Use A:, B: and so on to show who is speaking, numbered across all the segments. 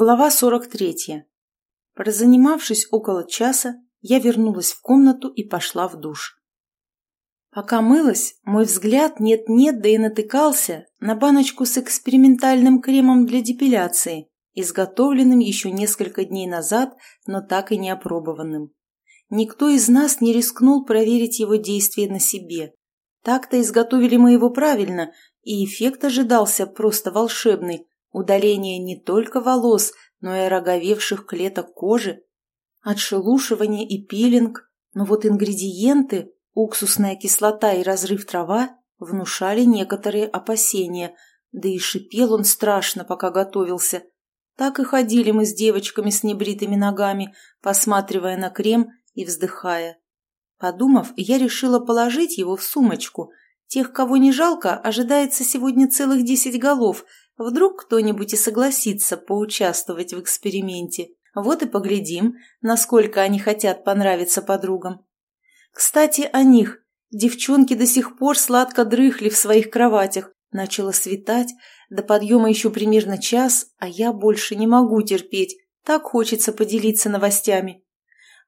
A: Глава 43. Прозанимавшись около часа, я вернулась в комнату и пошла в душ. Пока мылась, мой взгляд нет-нет, да и натыкался на баночку с экспериментальным кремом для депиляции, изготовленным еще несколько дней назад, но так и не опробованным. Никто из нас не рискнул проверить его действие на себе. Так-то изготовили мы его правильно, и эффект ожидался просто волшебный, удаление не только волос, но и роговевших клеток кожи, отшелушивание и пилинг, но вот ингредиенты, уксусная кислота и разрыв трава, внушали некоторые опасения, да и шипел он страшно, пока готовился. Так и ходили мы с девочками с небритыми ногами, посматривая на крем и вздыхая. Подумав, я решила положить его в сумочку. Тех, кого не жалко, ожидается сегодня целых десять голов, Вдруг кто-нибудь и согласится поучаствовать в эксперименте. Вот и поглядим, насколько они хотят понравиться подругам. Кстати, о них. Девчонки до сих пор сладко дрыхли в своих кроватях. Начало светать, до подъема еще примерно час, а я больше не могу терпеть. Так хочется поделиться новостями.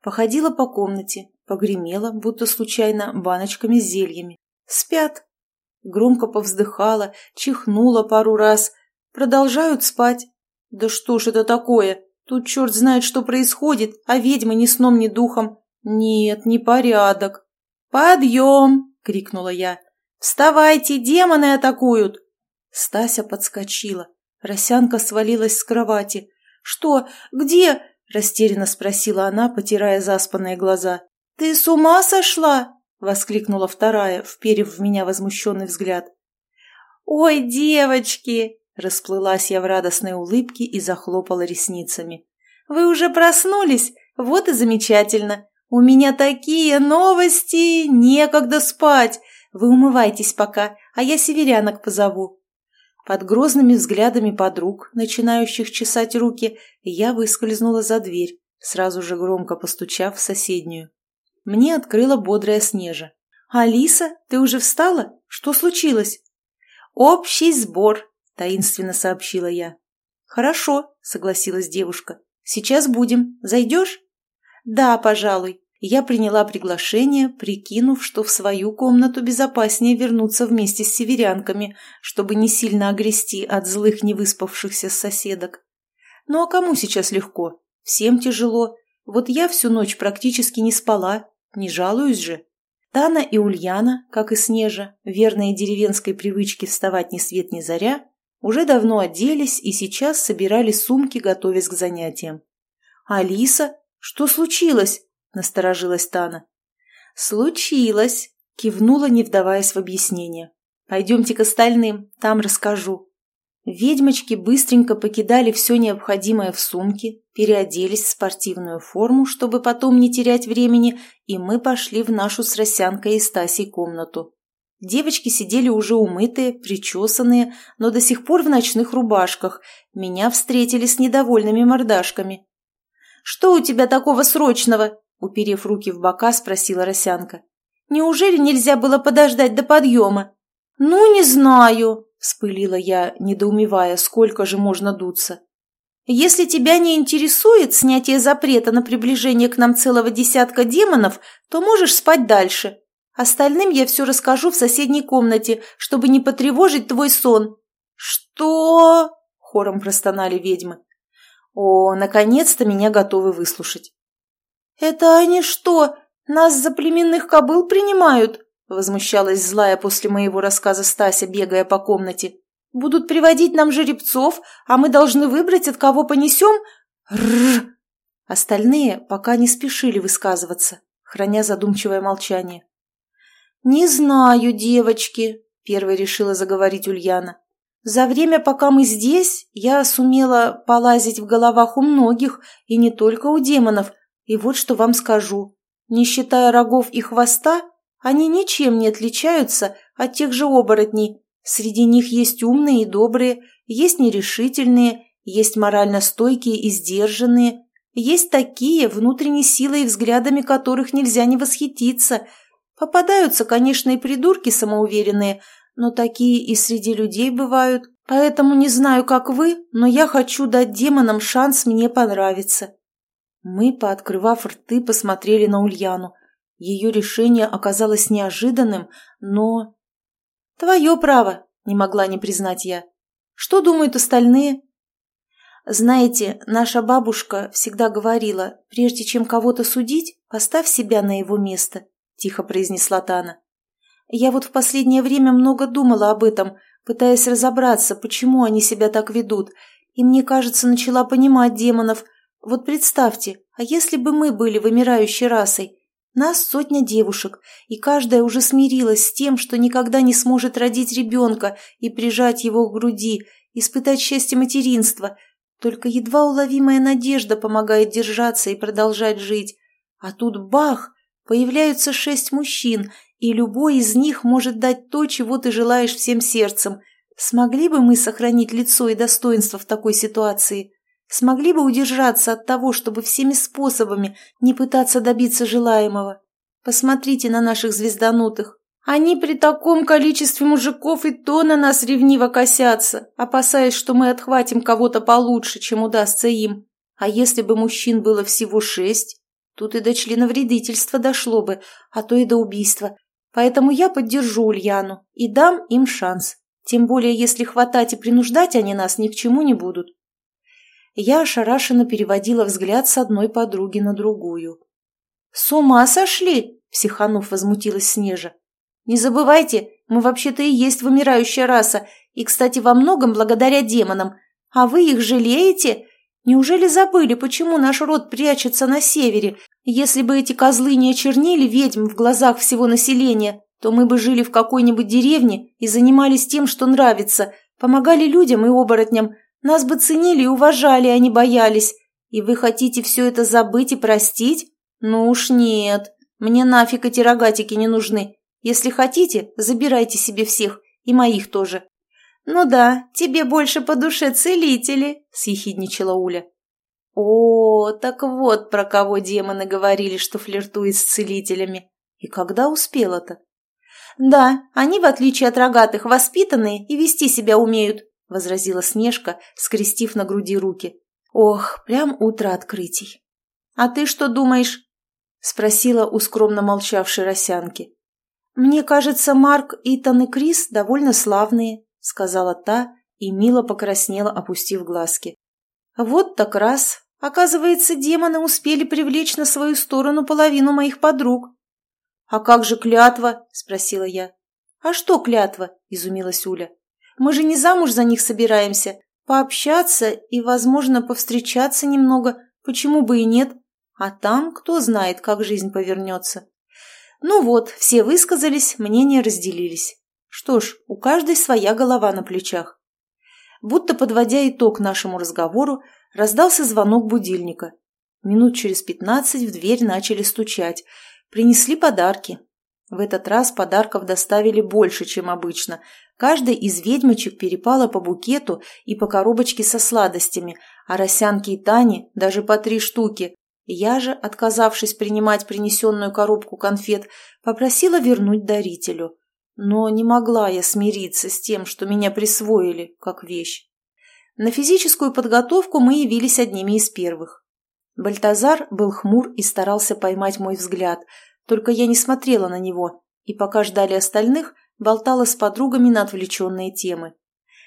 A: Походила по комнате, погремела, будто случайно, баночками с зельями. Спят. Громко повздыхала, чихнула пару раз, Продолжают спать. Да что ж это такое? Тут черт знает, что происходит, а ведьмы ни сном, ни духом. Нет, не порядок. «Подъем!» — крикнула я. «Вставайте, демоны атакуют!» Стася подскочила. Росянка свалилась с кровати. «Что? Где?» — растерянно спросила она, потирая заспанные глаза. «Ты с ума сошла?» — воскликнула вторая, вперев в меня возмущенный взгляд. «Ой, девочки!» Расплылась я в радостной улыбке и захлопала ресницами. «Вы уже проснулись? Вот и замечательно! У меня такие новости! Некогда спать! Вы умывайтесь пока, а я северянок позову». Под грозными взглядами подруг, начинающих чесать руки, я выскользнула за дверь, сразу же громко постучав в соседнюю. Мне открыла бодрая Снежа. «Алиса, ты уже встала? Что случилось?» «Общий сбор», таинственно сообщила я. «Хорошо», — согласилась девушка. «Сейчас будем. Зайдешь?» «Да, пожалуй». Я приняла приглашение, прикинув, что в свою комнату безопаснее вернуться вместе с северянками, чтобы не сильно огрести от злых невыспавшихся соседок. Ну а кому сейчас легко? Всем тяжело. Вот я всю ночь практически не спала, не жалуюсь же. Тана и Ульяна, как и Снежа, верные деревенской привычке вставать ни свет ни заря, уже давно оделись и сейчас собирали сумки, готовясь к занятиям. «Алиса, что случилось?» – насторожилась Тана. «Случилось», – кивнула, не вдаваясь в объяснение. «Пойдемте к остальным, там расскажу». Ведьмочки быстренько покидали все необходимое в сумке, переоделись в спортивную форму, чтобы потом не терять времени, и мы пошли в нашу с Росянкой и Стасей комнату. Девочки сидели уже умытые, причесанные, но до сих пор в ночных рубашках. Меня встретили с недовольными мордашками. «Что у тебя такого срочного?» – уперев руки в бока, спросила Росянка. «Неужели нельзя было подождать до подъема?» «Ну, не знаю», – вспылила я, недоумевая, сколько же можно дуться. «Если тебя не интересует снятие запрета на приближение к нам целого десятка демонов, то можешь спать дальше», Остальным я все расскажу в соседней комнате, чтобы не потревожить твой сон». «Что?» – хором простонали ведьмы. «О, наконец-то меня готовы выслушать». «Это они что, нас за племенных кобыл принимают?» – возмущалась злая после моего рассказа Стася, бегая по комнате. «Будут приводить нам жеребцов, а мы должны выбрать, от кого понесем?» Рррр! Остальные пока не спешили высказываться, храня задумчивое молчание. «Не знаю, девочки», — первой решила заговорить Ульяна. «За время, пока мы здесь, я сумела полазить в головах у многих, и не только у демонов, и вот что вам скажу. Не считая рогов и хвоста, они ничем не отличаются от тех же оборотней. Среди них есть умные и добрые, есть нерешительные, есть морально стойкие и сдержанные, есть такие, внутренней силой и взглядами которых нельзя не восхититься — Попадаются, конечно, и придурки самоуверенные, но такие и среди людей бывают. Поэтому не знаю, как вы, но я хочу дать демонам шанс мне понравиться». Мы, пооткрывав рты, посмотрели на Ульяну. Ее решение оказалось неожиданным, но... «Твое право», — не могла не признать я. «Что думают остальные?» «Знаете, наша бабушка всегда говорила, прежде чем кого-то судить, поставь себя на его место», — тихо произнесла Тана. «Я вот в последнее время много думала об этом, пытаясь разобраться, почему они себя так ведут, и мне кажется, начала понимать демонов. Вот представьте, а если бы мы были вымирающей расой, нас сотня девушек, и каждая уже смирилась с тем, что никогда не сможет родить ребенка и прижать его к груди, испытать счастье материнства. Только едва уловимая надежда помогает держаться и продолжать жить. А тут бах! Появляются шесть мужчин, и любой из них может дать то, чего ты желаешь всем сердцем. Смогли бы мы сохранить лицо и достоинство в такой ситуации? смогли бы удержаться от того, чтобы всеми способами не пытаться добиться желаемого. Посмотрите на наших звезданутых. Они при таком количестве мужиков и то на нас ревниво косятся, опасаясь, что мы отхватим кого-то получше, чем удастся им. А если бы мужчин было всего шесть, тут и до членовредительства дошло бы, а то и до убийства. Поэтому я поддержу Ульяну и дам им шанс. Тем более, если хватать и принуждать они нас ни к чему не будут. Я ошарашенно переводила взгляд с одной подруги на другую. «С ума сошли!» – психанув возмутилась Снежа. «Не забывайте, мы вообще-то и есть вымирающая раса, и, кстати, во многом благодаря демонам. А вы их жалеете? Неужели забыли, почему наш род прячется на севере? Если бы эти козлы не очернили ведьм в глазах всего населения, то мы бы жили в какой-нибудь деревне и занимались тем, что нравится, помогали людям и оборотням, нас бы ценили и уважали, а не боялись. И вы хотите все это забыть и простить? Ну уж нет. Мне нафиг эти рогатики не нужны. Если хотите, забирайте себе всех, и моих тоже. Ну да, тебе больше по душе целители, съехидничала Уля. О, так вот про кого демоны говорили, что флиртует с целителями. И когда успела-то? Да, они, в отличие от рогатых, воспитанные и вести себя умеют, — возразила Снежка, скрестив на груди руки. «Ох, прям утро открытий!» «А ты что думаешь?» — спросила у скромно молчавшей Росянки. «Мне кажется, Марк, Итан и Крис довольно славные», — сказала та и мило покраснела, опустив глазки. «Вот так раз. Оказывается, демоны успели привлечь на свою сторону половину моих подруг». «А как же клятва?» — спросила я. «А что клятва?» — изумилась Уля. Мы же не замуж за них собираемся. Пообщаться и, возможно, повстречаться немного. Почему бы и нет? А там кто знает, как жизнь повернется. Ну вот, все высказались, мнения разделились. Что ж, у каждой своя голова на плечах. Будто подводя итог нашему разговору, раздался звонок будильника. Минут через пятнадцать в дверь начали стучать. Принесли подарки. В этот раз подарков доставили больше, чем обычно. Каждой из ведьмочек перепало по букету и по коробочке со сладостями, а Росянке и Тане даже по три штуки. Я же, отказавшись принимать принесенную коробку конфет, попросила вернуть дарителю. Но не могла я смириться с тем, что меня присвоили, как вещь. На физическую подготовку мы явились одними из первых. Бальтазар был хмур и старался поймать мой взгляд – только я не смотрела на него, и пока ждали остальных, болтала с подругами на отвлеченные темы.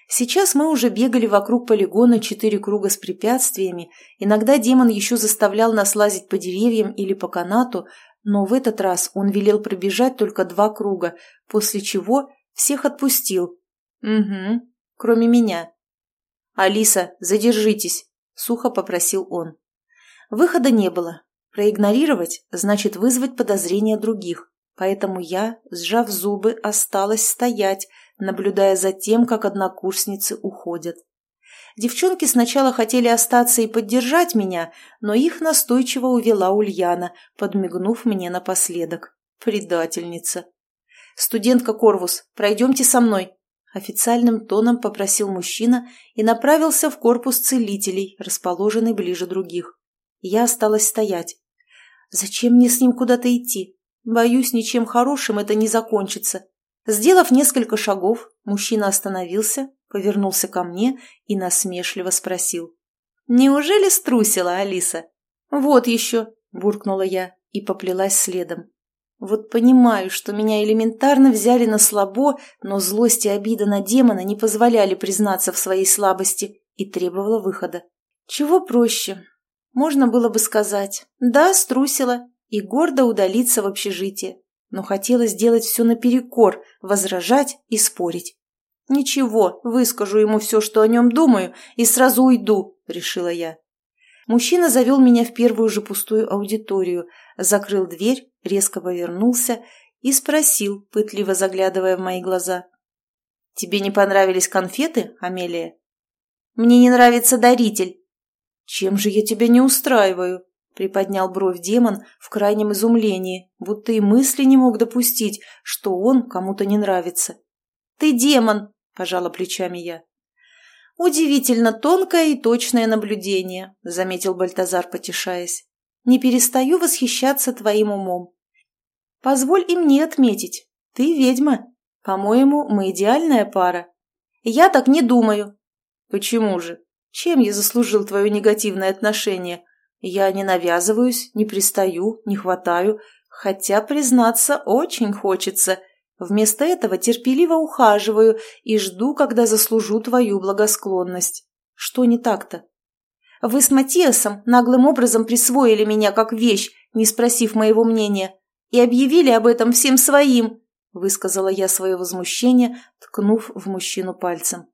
A: Сейчас мы уже бегали вокруг полигона четыре круга с препятствиями, иногда демон еще заставлял нас лазить по деревьям или по канату, но в этот раз он велел пробежать только два круга, после чего всех отпустил. Угу, кроме меня. «Алиса, задержитесь», — сухо попросил он. Выхода не было, Проигнорировать значит вызвать подозрения других, поэтому я, сжав зубы, осталась стоять, наблюдая за тем, как однокурсницы уходят. Девчонки сначала хотели остаться и поддержать меня, но их настойчиво увела Ульяна, подмигнув мне напоследок. Предательница. «Студентка Корвус, пройдемте со мной», — официальным тоном попросил мужчина и направился в корпус целителей, расположенный ближе других. Я осталась стоять. Зачем мне с ним куда-то идти? Боюсь, ничем хорошим это не закончится. Сделав несколько шагов, мужчина остановился, повернулся ко мне и насмешливо спросил. «Неужели струсила, Алиса?» «Вот еще», – буркнула я и поплелась следом. Вот понимаю, что меня элементарно взяли на слабо, но злость и обида на демона не позволяли признаться в своей слабости и требовала выхода. Чего проще? Можно было бы сказать «да, струсила» и гордо удалиться в общежитие, но хотела сделать все наперекор, возражать и спорить. «Ничего, выскажу ему все, что о нем думаю, и сразу уйду», — решила я. Мужчина завел меня в первую же пустую аудиторию, закрыл дверь, резко повернулся и спросил, пытливо заглядывая в мои глаза. «Тебе не понравились конфеты, Амелия?» «Мне не нравится даритель». «Чем же я тебя не устраиваю?» — приподнял бровь демон в крайнем изумлении, будто и мысли не мог допустить, что он кому-то не нравится. «Ты демон!» – пожала плечами я. «Удивительно тонкое и точное наблюдение», – заметил Бальтазар, потешаясь. «Не перестаю восхищаться твоим умом. Позволь и мне отметить, ты ведьма. По-моему, мы идеальная пара». «Я так не думаю». «Почему же? Чем я заслужил твое негативное отношение? Я не навязываюсь, не пристаю, не хватаю, хотя, признаться, очень хочется – Вместо этого терпеливо ухаживаю и жду, когда заслужу твою благосклонность. Что не так-то? Вы с Матиасом наглым образом присвоили меня как вещь, не спросив моего мнения, и объявили об этом всем своим, высказала я свое возмущение, ткнув в мужчину пальцем.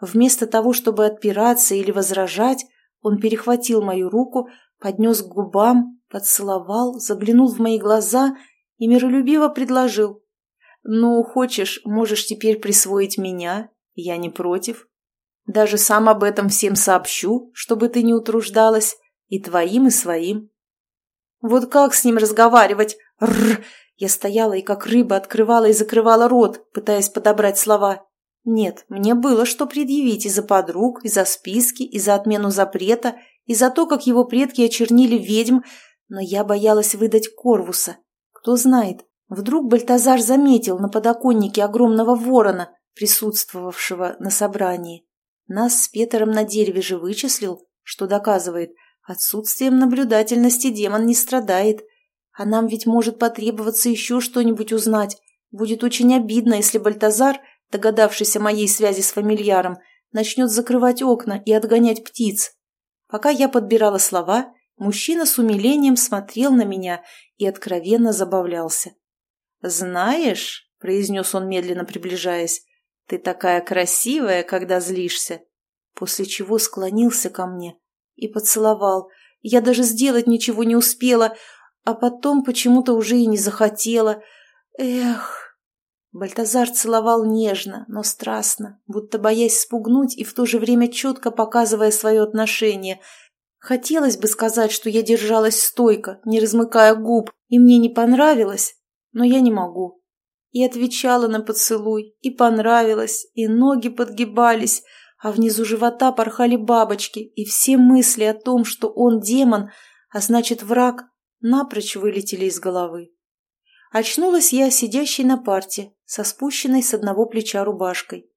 A: Вместо того, чтобы отпираться или возражать, он перехватил мою руку, поднес к губам, поцеловал, заглянул в мои глаза и миролюбиво предложил «Ну, хочешь, можешь теперь присвоить меня, я не против. Даже сам об этом всем сообщу, чтобы ты не утруждалась, и твоим, и своим». «Вот как с ним разговаривать? Рррр!» Я стояла и как рыба открывала и закрывала рот, пытаясь подобрать слова. Нет, мне было что предъявить и за подруг, и за списки, и за отмену запрета, и за то, как его предки очернили ведьм, но я боялась выдать Корвуса. Кто знает, Вдруг Бальтазар заметил на подоконнике огромного ворона, присутствовавшего на собрании. Нас с Петером на дереве же вычислил, что доказывает, отсутствием наблюдательности демон не страдает. А нам ведь может потребоваться еще что-нибудь узнать. Будет очень обидно, если Бальтазар, догадавшись о моей связи с фамильяром, начнет закрывать окна и отгонять птиц. Пока я подбирала слова, мужчина с умилением смотрел на меня и откровенно забавлялся. «Знаешь», — произнес он, медленно приближаясь, — «ты такая красивая, когда злишься». После чего склонился ко мне и поцеловал. Я даже сделать ничего не успела, а потом почему-то уже и не захотела. Эх! Бальтазар целовал нежно, но страстно, будто боясь спугнуть и в то же время четко показывая свое отношение. Хотелось бы сказать, что я держалась стойко, не размыкая губ, и мне не понравилось, но я не могу. И отвечала на поцелуй, и понравилось, и ноги подгибались, а внизу живота порхали бабочки, и все мысли о том, что он демон, а значит враг, напрочь вылетели из головы. Очнулась я, сидящей на парте, со спущенной с одного плеча рубашкой.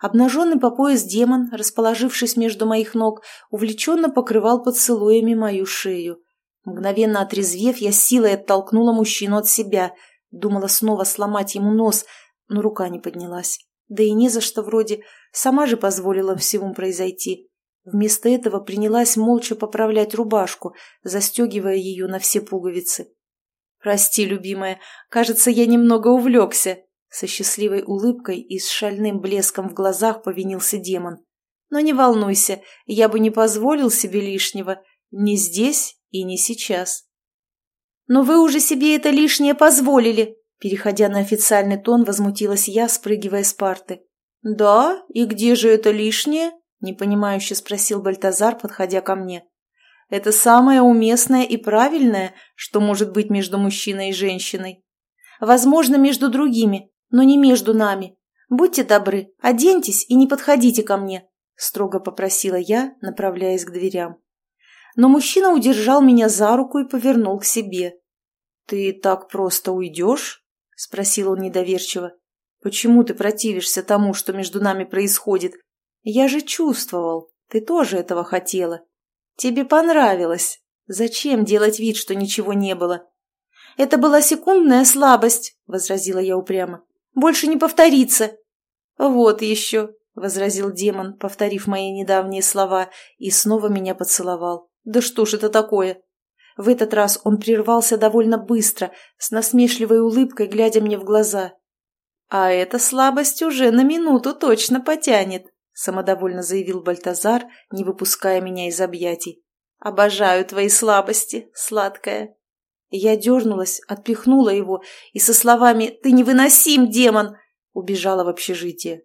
A: Обнаженный по пояс демон, расположившись между моих ног, увлеченно покрывал поцелуями мою шею. Мгновенно отрезвев, я силой оттолкнула мужчину от себя – Думала снова сломать ему нос, но рука не поднялась. Да и не за что вроде. Сама же позволила всему произойти. Вместо этого принялась молча поправлять рубашку, застегивая ее на все пуговицы. «Прости, любимая, кажется, я немного увлекся», со счастливой улыбкой и с шальным блеском в глазах повинился демон. «Но не волнуйся, я бы не позволил себе лишнего. Ни здесь и не сейчас». «Но вы уже себе это лишнее позволили!» Переходя на официальный тон, возмутилась я, спрыгивая с парты. «Да? И где же это лишнее?» – непонимающе спросил Бальтазар, подходя ко мне. «Это самое уместное и правильное, что может быть между мужчиной и женщиной. Возможно, между другими, но не между нами. Будьте добры, оденьтесь и не подходите ко мне», – строго попросила я, направляясь к дверям но мужчина удержал меня за руку и повернул к себе. «Ты так просто уйдешь?» – спросил он недоверчиво. «Почему ты противишься тому, что между нами происходит, Я же чувствовал, ты тоже этого хотела. Тебе понравилось. Зачем делать вид, что ничего не было? Это была секундная слабость, возразила я упрямо. Больше не повторится. Вот еще, возразил демон, повторив мои недавние слова, и снова меня поцеловал. Да что ж это такое? В этот раз он прервался довольно быстро, с насмешливой улыбкой, глядя мне в глаза. «А эта слабость уже на минуту точно потянет», — самодовольно заявил Бальтазар, не выпуская меня из объятий. «Обожаю твои слабости, сладкая». Я дернулась, отпихнула его и со словами «Ты невыносим, демон!» убежала в общежитие.